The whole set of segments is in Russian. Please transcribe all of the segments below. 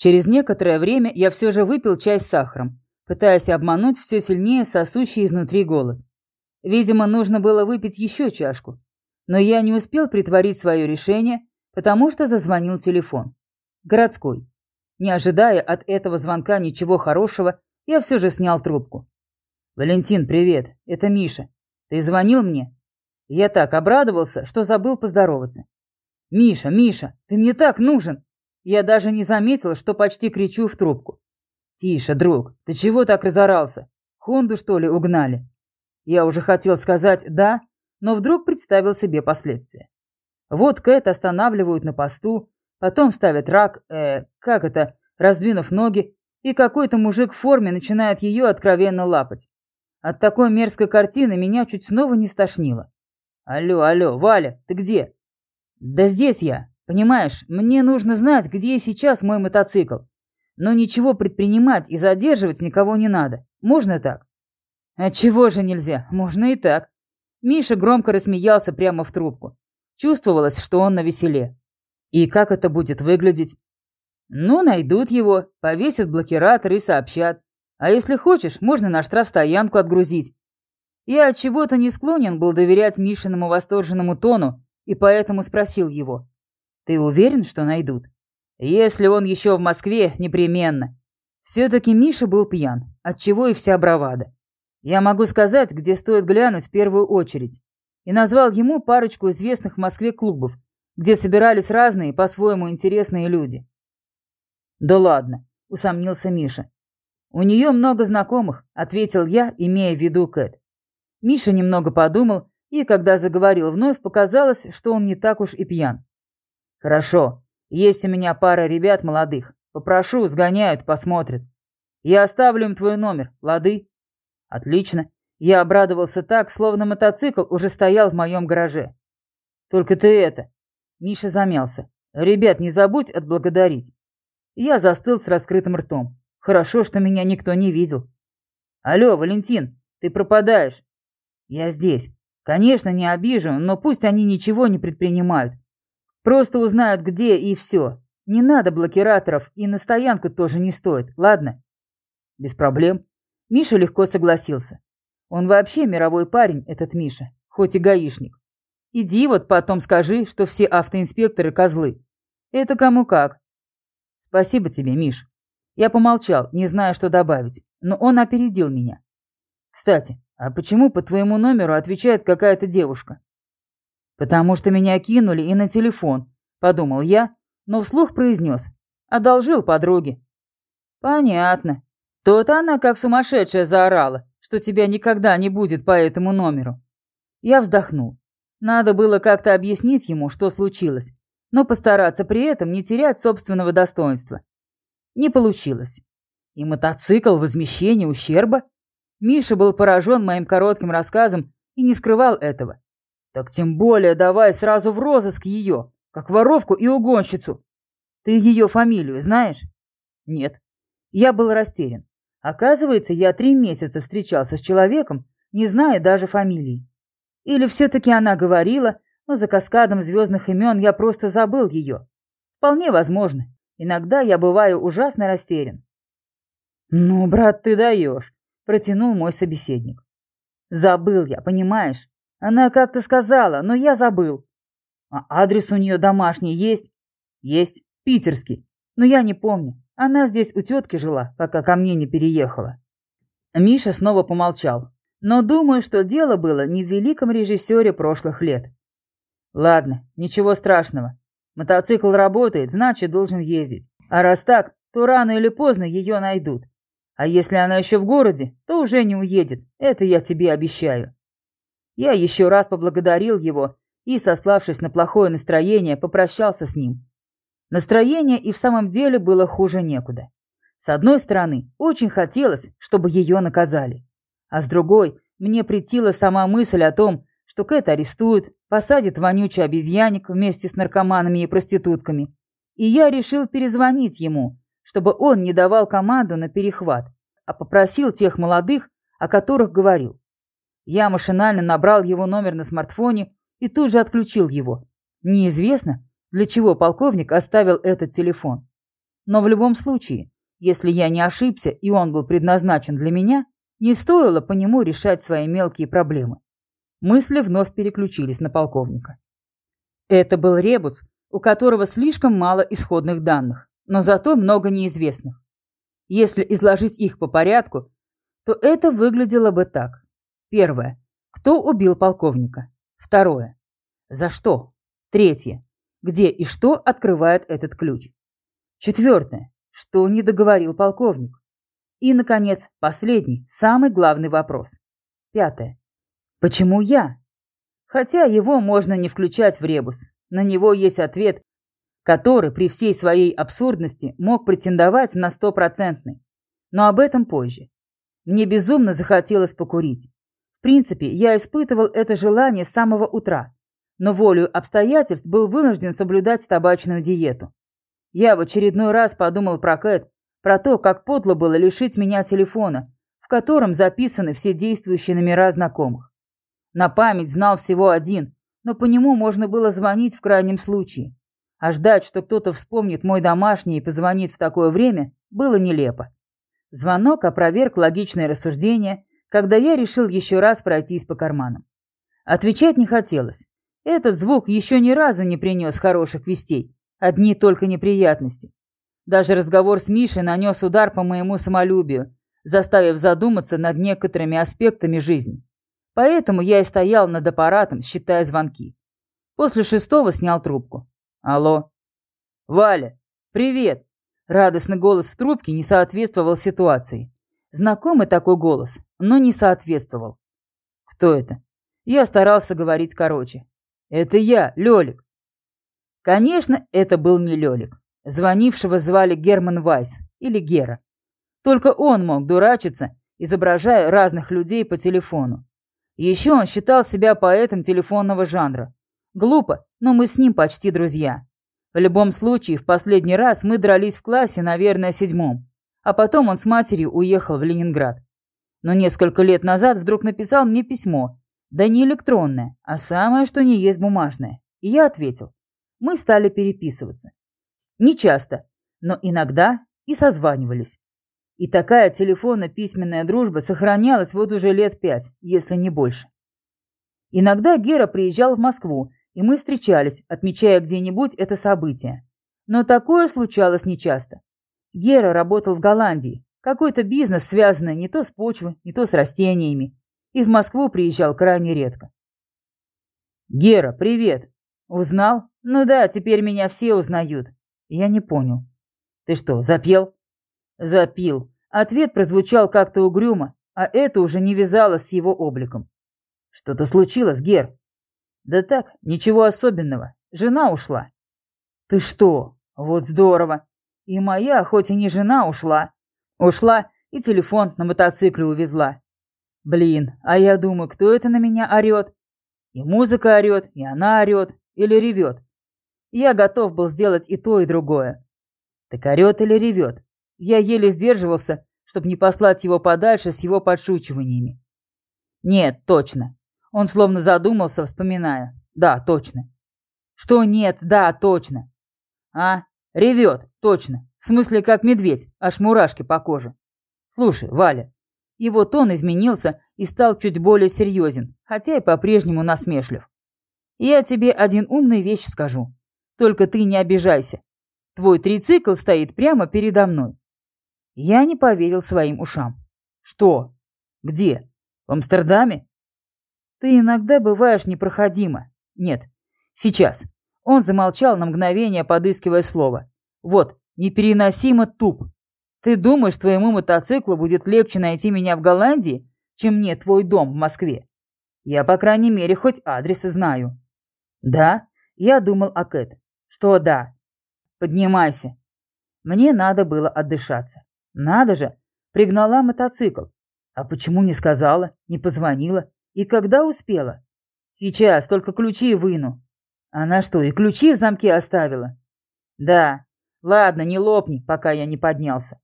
Через некоторое время я все же выпил чай с сахаром, пытаясь обмануть все сильнее сосущий изнутри голод. Видимо, нужно было выпить еще чашку. Но я не успел притворить свое решение, потому что зазвонил телефон. Городской. Не ожидая от этого звонка ничего хорошего, я все же снял трубку. «Валентин, привет. Это Миша. Ты звонил мне?» Я так обрадовался, что забыл поздороваться. «Миша, Миша, ты мне так нужен!» Я даже не заметил, что почти кричу в трубку. «Тише, друг, ты чего так разорался? Хонду, что ли, угнали?» Я уже хотел сказать «да», но вдруг представил себе последствия. Вот Кэт останавливают на посту, потом ставят рак, э, как это, раздвинув ноги, и какой-то мужик в форме начинает ее откровенно лапать. От такой мерзкой картины меня чуть снова не стошнило. «Алло, алло, Валя, ты где?» «Да здесь я. Понимаешь, мне нужно знать, где сейчас мой мотоцикл. Но ничего предпринимать и задерживать никого не надо. Можно так?» «А чего же нельзя? Можно и так». Миша громко рассмеялся прямо в трубку. Чувствовалось, что он на веселе. «И как это будет выглядеть?» «Ну, найдут его, повесят блокиратор и сообщат. А если хочешь, можно на штрафстоянку отгрузить. Я от чего-то не склонен был доверять Мишиному восторженному тону и поэтому спросил его. Ты уверен, что найдут? Если он еще в Москве, непременно. Все-таки Миша был пьян, отчего и вся бравада. Я могу сказать, где стоит глянуть в первую очередь. И назвал ему парочку известных в Москве клубов, где собирались разные, по-своему интересные люди. «Да ладно», — усомнился Миша. «У нее много знакомых», — ответил я, имея в виду Кэт. Миша немного подумал, и, когда заговорил вновь, показалось, что он не так уж и пьян. «Хорошо. Есть у меня пара ребят молодых. Попрошу, сгоняют, посмотрят. Я оставлю им твой номер, лады?» «Отлично». Я обрадовался так, словно мотоцикл уже стоял в моем гараже. «Только ты это...» Миша замялся. «Ребят, не забудь отблагодарить». Я застыл с раскрытым ртом. Хорошо, что меня никто не видел. Алло, Валентин, ты пропадаешь. Я здесь. Конечно, не обижу, но пусть они ничего не предпринимают. Просто узнают, где и все. Не надо блокираторов, и на стоянку тоже не стоит, ладно? Без проблем. Миша легко согласился. Он вообще мировой парень, этот Миша, хоть и гаишник. Иди вот потом скажи, что все автоинспекторы козлы. Это кому как. Спасибо тебе, Миш. Я помолчал, не зная, что добавить, но он опередил меня. «Кстати, а почему по твоему номеру отвечает какая-то девушка?» «Потому что меня кинули и на телефон», — подумал я, но вслух произнес. «Одолжил подруге». «Понятно. То-то она как сумасшедшая заорала, что тебя никогда не будет по этому номеру». Я вздохнул. Надо было как-то объяснить ему, что случилось, но постараться при этом не терять собственного достоинства. Не получилось. И мотоцикл возмещение ущерба? Миша был поражен моим коротким рассказом и не скрывал этого. Так тем более давай сразу в розыск ее, как воровку и угонщицу. Ты ее фамилию знаешь? Нет. Я был растерян. Оказывается, я три месяца встречался с человеком, не зная даже фамилии. Или все-таки она говорила, но за каскадом звездных имен я просто забыл ее. Вполне возможно. Иногда я бываю ужасно растерян. «Ну, брат, ты даешь», — протянул мой собеседник. «Забыл я, понимаешь? Она как-то сказала, но я забыл. А адрес у нее домашний есть?» «Есть, питерский, но я не помню. Она здесь у тетки жила, пока ко мне не переехала». Миша снова помолчал, но думаю, что дело было не в великом режиссере прошлых лет. «Ладно, ничего страшного. Мотоцикл работает, значит, должен ездить. А раз так, то рано или поздно ее найдут. А если она еще в городе, то уже не уедет, это я тебе обещаю. Я еще раз поблагодарил его и, сославшись на плохое настроение, попрощался с ним. Настроение и в самом деле было хуже некуда. С одной стороны, очень хотелось, чтобы ее наказали. А с другой, мне претила сама мысль о том, что Кэт арестуют, посадят вонючий обезьянник вместе с наркоманами и проститутками. И я решил перезвонить ему, чтобы он не давал команду на перехват, а попросил тех молодых, о которых говорил. Я машинально набрал его номер на смартфоне и тут же отключил его. Неизвестно, для чего полковник оставил этот телефон. Но в любом случае, если я не ошибся и он был предназначен для меня, не стоило по нему решать свои мелкие проблемы. Мысли вновь переключились на полковника. Это был ребус, у которого слишком мало исходных данных, но зато много неизвестных. Если изложить их по порядку, то это выглядело бы так. Первое. Кто убил полковника? Второе. За что? Третье. Где и что открывает этот ключ? Четвертое. Что не договорил полковник? И, наконец, последний, самый главный вопрос. Пятое. Почему я? Хотя его можно не включать в ребус. На него есть ответ, который при всей своей абсурдности мог претендовать на стопроцентный. Но об этом позже. Мне безумно захотелось покурить. В принципе, я испытывал это желание с самого утра, но волю обстоятельств был вынужден соблюдать табачную диету. Я в очередной раз подумал про Кэт, про то, как подло было лишить меня телефона, в котором записаны все действующие номера знакомых. На память знал всего один, но по нему можно было звонить в крайнем случае. А ждать, что кто-то вспомнит мой домашний и позвонит в такое время, было нелепо. Звонок опроверг логичное рассуждение, когда я решил еще раз пройтись по карманам. Отвечать не хотелось. Этот звук еще ни разу не принес хороших вестей, одни только неприятности. Даже разговор с Мишей нанес удар по моему самолюбию, заставив задуматься над некоторыми аспектами жизни. Поэтому я и стоял над аппаратом, считая звонки. После шестого снял трубку. «Алло?» «Валя, привет!» Радостный голос в трубке не соответствовал ситуации. Знакомый такой голос, но не соответствовал. «Кто это?» Я старался говорить короче. «Это я, Лёлик». Конечно, это был не Лёлик. Звонившего звали Герман Вайс или Гера. Только он мог дурачиться, изображая разных людей по телефону. Еще он считал себя поэтом телефонного жанра. Глупо, но мы с ним почти друзья. В любом случае, в последний раз мы дрались в классе, наверное, седьмом. А потом он с матерью уехал в Ленинград. Но несколько лет назад вдруг написал мне письмо. Да не электронное, а самое, что не есть бумажное. И я ответил. Мы стали переписываться. Не часто, но иногда и созванивались. И такая телефонно-письменная дружба сохранялась вот уже лет пять, если не больше. Иногда Гера приезжал в Москву, и мы встречались, отмечая где-нибудь это событие. Но такое случалось нечасто. Гера работал в Голландии, какой-то бизнес, связанный не то с почвой, не то с растениями, и в Москву приезжал крайне редко. «Гера, привет!» «Узнал? Ну да, теперь меня все узнают». Я не понял. «Ты что, запел?» «Запил». Ответ прозвучал как-то угрюмо, а это уже не вязалось с его обликом. «Что-то случилось, Гер?» «Да так, ничего особенного. Жена ушла». «Ты что? Вот здорово. И моя, хоть и не жена, ушла. Ушла и телефон на мотоцикле увезла. Блин, а я думаю, кто это на меня орет? И музыка орет, и она орет, или ревет. Я готов был сделать и то, и другое. Так орет или ревет? Я еле сдерживался, чтобы не послать его подальше с его подшучиваниями. Нет, точно. Он словно задумался, вспоминая. Да, точно. Что нет, да, точно. А, ревет, точно. В смысле, как медведь, аж мурашки по коже. Слушай, Валя. Его тон изменился и стал чуть более серьезен, хотя и по-прежнему насмешлив. Я тебе один умный вещь скажу. Только ты не обижайся. Твой трицикл стоит прямо передо мной. Я не поверил своим ушам. Что? Где? В Амстердаме? Ты иногда бываешь непроходимо. Нет, сейчас. Он замолчал на мгновение, подыскивая слово. Вот, непереносимо туп. Ты думаешь, твоему мотоциклу будет легче найти меня в Голландии, чем мне твой дом в Москве? Я, по крайней мере, хоть адресы знаю. Да, я думал о Кэт. Что да? Поднимайся. Мне надо было отдышаться. Надо же, пригнала мотоцикл. А почему не сказала, не позвонила? И когда успела? Сейчас, только ключи выну. Она что, и ключи в замке оставила? Да. Ладно, не лопни, пока я не поднялся.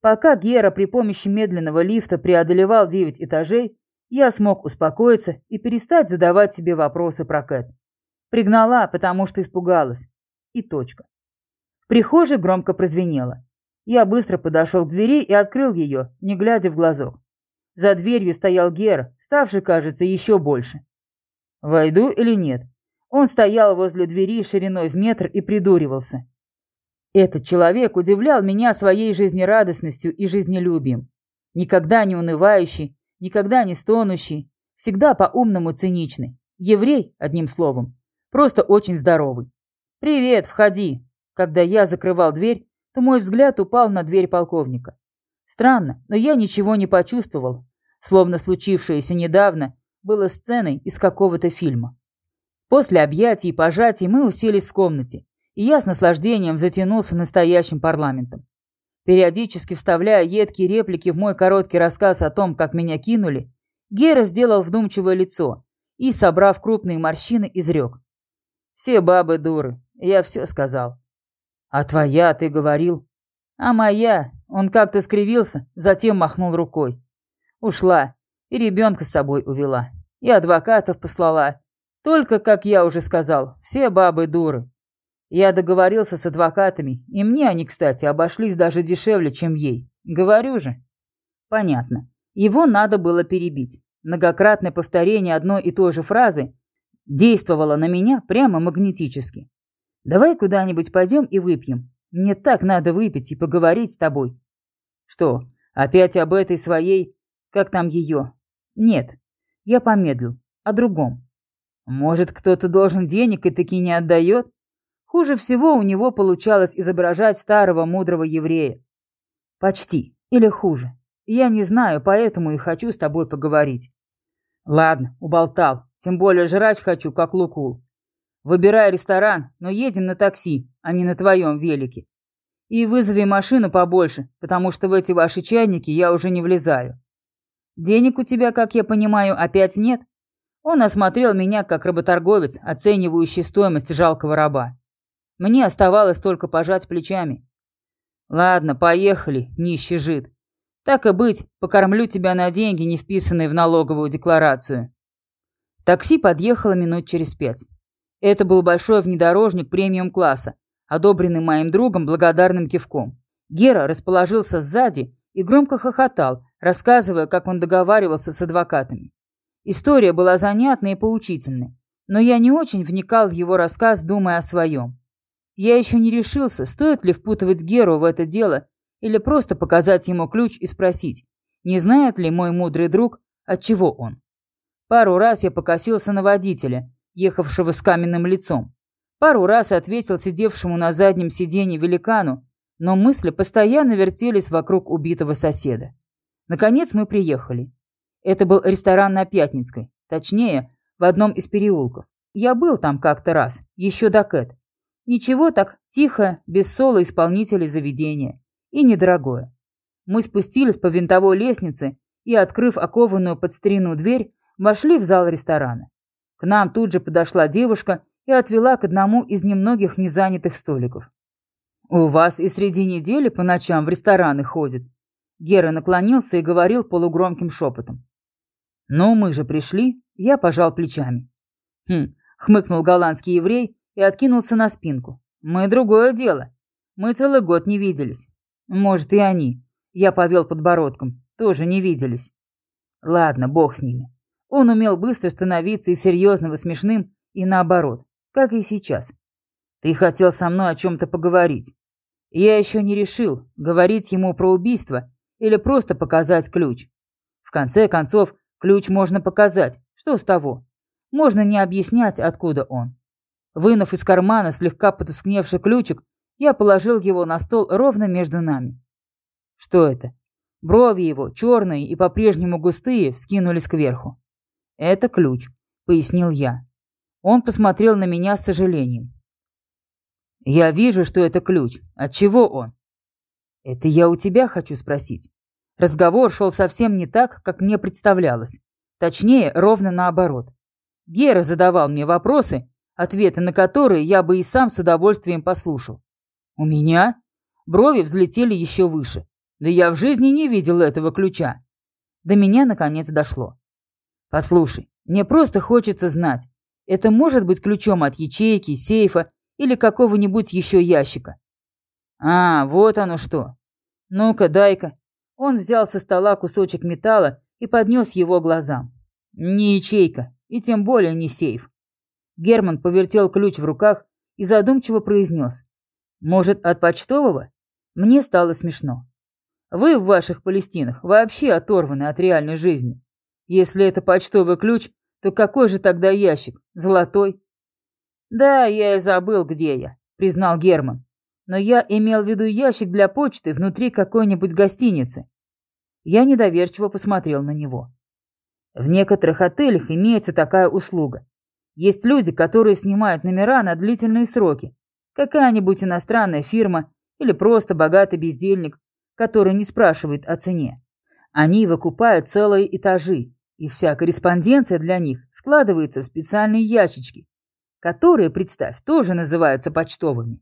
Пока Гера при помощи медленного лифта преодолевал девять этажей, я смог успокоиться и перестать задавать себе вопросы про Кэт. Пригнала, потому что испугалась. И точка. В прихожей громко прозвенело. Я быстро подошел к двери и открыл ее, не глядя в глазок. За дверью стоял Гер, ставший, кажется, еще больше. Войду или нет? Он стоял возле двери шириной в метр и придуривался. Этот человек удивлял меня своей жизнерадостностью и жизнелюбием. Никогда не унывающий, никогда не стонущий, всегда по-умному циничный. Еврей, одним словом. Просто очень здоровый. «Привет, входи!» Когда я закрывал дверь, то мой взгляд упал на дверь полковника. Странно, но я ничего не почувствовал, словно случившееся недавно было сценой из какого-то фильма. После объятий и пожатий мы уселись в комнате, и я с наслаждением затянулся настоящим парламентом. Периодически вставляя едкие реплики в мой короткий рассказ о том, как меня кинули, Гера сделал вдумчивое лицо и, собрав крупные морщины, изрек. «Все бабы дуры, я все сказал. «А твоя, ты говорил?» «А моя?» Он как-то скривился, затем махнул рукой. Ушла. И ребенка с собой увела. И адвокатов послала. Только, как я уже сказал, все бабы дуры. Я договорился с адвокатами, и мне они, кстати, обошлись даже дешевле, чем ей. Говорю же. Понятно. Его надо было перебить. Многократное повторение одной и той же фразы действовало на меня прямо магнетически. Давай куда-нибудь пойдем и выпьем. Мне так надо выпить и поговорить с тобой. Что, опять об этой своей... Как там ее? Нет. Я помедлил. О другом. Может, кто-то должен денег и таки не отдает? Хуже всего у него получалось изображать старого мудрого еврея. Почти. Или хуже. Я не знаю, поэтому и хочу с тобой поговорить. Ладно, уболтал. Тем более жрать хочу, как лукул. Выбирай ресторан, но едем на такси, а не на твоем велике. И вызови машину побольше, потому что в эти ваши чайники я уже не влезаю. Денег у тебя, как я понимаю, опять нет? Он осмотрел меня как работорговец, оценивающий стоимость жалкого раба. Мне оставалось только пожать плечами. Ладно, поехали, нищий жид. Так и быть, покормлю тебя на деньги, не вписанные в налоговую декларацию. Такси подъехало минут через пять. Это был большой внедорожник премиум-класса, одобренный моим другом благодарным кивком. Гера расположился сзади и громко хохотал, рассказывая, как он договаривался с адвокатами. История была занятной и поучительной, но я не очень вникал в его рассказ, думая о своем. Я еще не решился, стоит ли впутывать Геру в это дело или просто показать ему ключ и спросить, не знает ли мой мудрый друг, от чего он. Пару раз я покосился на водителя, ехавшего с каменным лицом. Пару раз ответил сидевшему на заднем сиденье великану, но мысли постоянно вертелись вокруг убитого соседа. Наконец мы приехали. Это был ресторан на Пятницкой, точнее, в одном из переулков. Я был там как-то раз, еще до Кэт. Ничего так, тихо, без соло исполнителей заведения. И недорогое. Мы спустились по винтовой лестнице и, открыв окованную под старину дверь, вошли в зал ресторана. К нам тут же подошла девушка и отвела к одному из немногих незанятых столиков. «У вас и среди недели по ночам в рестораны ходит?» Гера наклонился и говорил полугромким шепотом. «Ну, мы же пришли», — я пожал плечами. «Хм», — хмыкнул голландский еврей и откинулся на спинку. «Мы другое дело. Мы целый год не виделись. Может, и они». Я повел подбородком. Тоже не виделись. Ладно, бог с ними. Он умел быстро становиться из серьезного смешным и наоборот, как и сейчас. Ты хотел со мной о чем-то поговорить. Я еще не решил, говорить ему про убийство или просто показать ключ. В конце концов, ключ можно показать, что с того. Можно не объяснять, откуда он. Вынув из кармана слегка потускневший ключик, я положил его на стол ровно между нами. Что это? Брови его, черные и по-прежнему густые, вскинулись кверху. «Это ключ», — пояснил я. Он посмотрел на меня с сожалением. «Я вижу, что это ключ. От чего он?» «Это я у тебя хочу спросить». Разговор шел совсем не так, как мне представлялось. Точнее, ровно наоборот. Гера задавал мне вопросы, ответы на которые я бы и сам с удовольствием послушал. «У меня?» Брови взлетели еще выше. «Да я в жизни не видел этого ключа». До меня наконец дошло. Послушай, мне просто хочется знать, это может быть ключом от ячейки, сейфа или какого-нибудь еще ящика. А, вот оно что. Ну-ка, дай-ка. Он взял со стола кусочек металла и поднес его глазам. Не ячейка, и тем более не сейф. Герман повертел ключ в руках и задумчиво произнес. Может, от почтового? Мне стало смешно. Вы в ваших Палестинах вообще оторваны от реальной жизни. Если это почтовый ключ, то какой же тогда ящик? Золотой? Да, я и забыл, где я, признал Герман. Но я имел в виду ящик для почты внутри какой-нибудь гостиницы. Я недоверчиво посмотрел на него. В некоторых отелях имеется такая услуга. Есть люди, которые снимают номера на длительные сроки. Какая-нибудь иностранная фирма или просто богатый бездельник, который не спрашивает о цене. Они выкупают целые этажи, и вся корреспонденция для них складывается в специальные ящички, которые, представь, тоже называются почтовыми.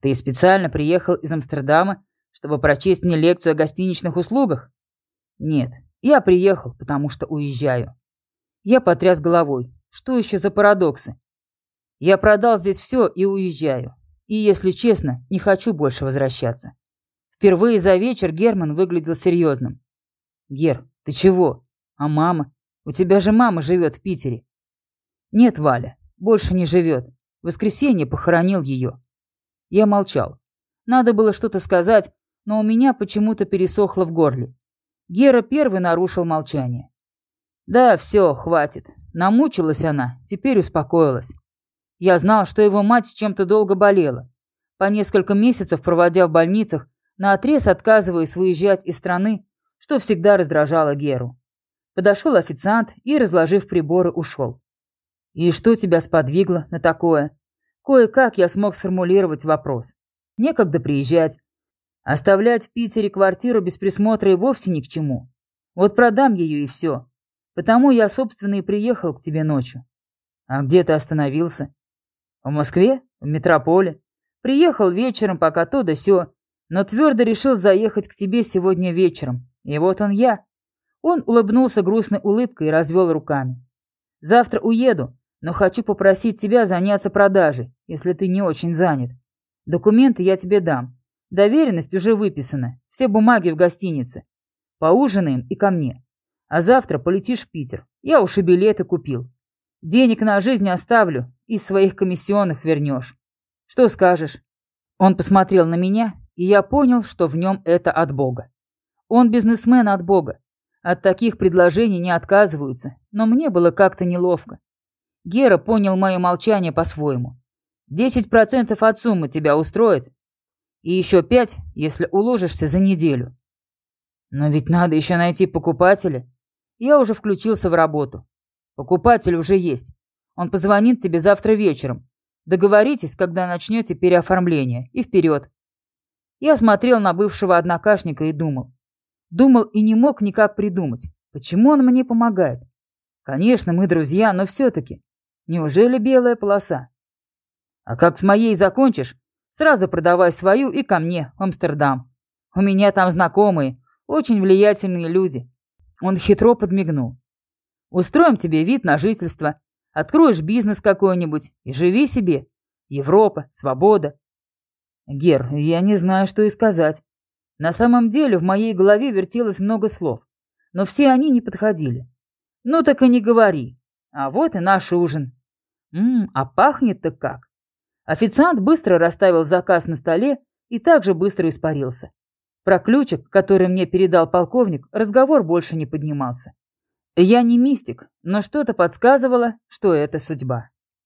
Ты специально приехал из Амстердама, чтобы прочесть мне лекцию о гостиничных услугах? Нет, я приехал, потому что уезжаю. Я потряс головой. Что еще за парадоксы? Я продал здесь все и уезжаю. И, если честно, не хочу больше возвращаться. Впервые за вечер Герман выглядел серьезным. «Гер, ты чего? А мама? У тебя же мама живет в Питере». «Нет, Валя, больше не живет. В воскресенье похоронил ее». Я молчал. Надо было что-то сказать, но у меня почему-то пересохло в горле. Гера первый нарушил молчание. «Да, все, хватит. Намучилась она, теперь успокоилась. Я знал, что его мать чем-то долго болела. По несколько месяцев проводя в больницах, наотрез отказываясь выезжать из страны, что всегда раздражало Геру. Подошел официант и, разложив приборы, ушел. «И что тебя сподвигло на такое?» Кое-как я смог сформулировать вопрос. Некогда приезжать. Оставлять в Питере квартиру без присмотра и вовсе ни к чему. Вот продам ее и все. Потому я, собственно, и приехал к тебе ночью. А где ты остановился? В Москве? В метрополе. Приехал вечером, пока то да сё, но твердо решил заехать к тебе сегодня вечером. И вот он я. Он улыбнулся грустной улыбкой и развел руками. Завтра уеду, но хочу попросить тебя заняться продажей, если ты не очень занят. Документы я тебе дам. Доверенность уже выписана, все бумаги в гостинице. Поужинаем и ко мне. А завтра полетишь в Питер. Я уж и билеты купил. Денег на жизнь оставлю, из своих комиссионных вернешь. Что скажешь?» Он посмотрел на меня, и я понял, что в нем это от Бога. Он бизнесмен от Бога. От таких предложений не отказываются, но мне было как-то неловко. Гера понял мое молчание по-своему. «Десять процентов от суммы тебя устроит? И еще пять, если уложишься за неделю». «Но ведь надо еще найти покупателя», я уже включился в работу. Покупатель уже есть. Он позвонит тебе завтра вечером. Договоритесь, когда начнете переоформление. И вперед. Я смотрел на бывшего однокашника и думал. Думал и не мог никак придумать, почему он мне помогает. Конечно, мы друзья, но все-таки. Неужели белая полоса? А как с моей закончишь, сразу продавай свою и ко мне, в Амстердам. У меня там знакомые, очень влиятельные люди. Он хитро подмигнул. «Устроим тебе вид на жительство, откроешь бизнес какой-нибудь и живи себе. Европа, свобода». «Гер, я не знаю, что и сказать. На самом деле в моей голове вертелось много слов, но все они не подходили. Ну так и не говори. А вот и наш ужин. Ммм, а пахнет-то как. Официант быстро расставил заказ на столе и также быстро испарился. Про ключик, который мне передал полковник, разговор больше не поднимался. Я не мистик, но что-то подсказывало, что это судьба.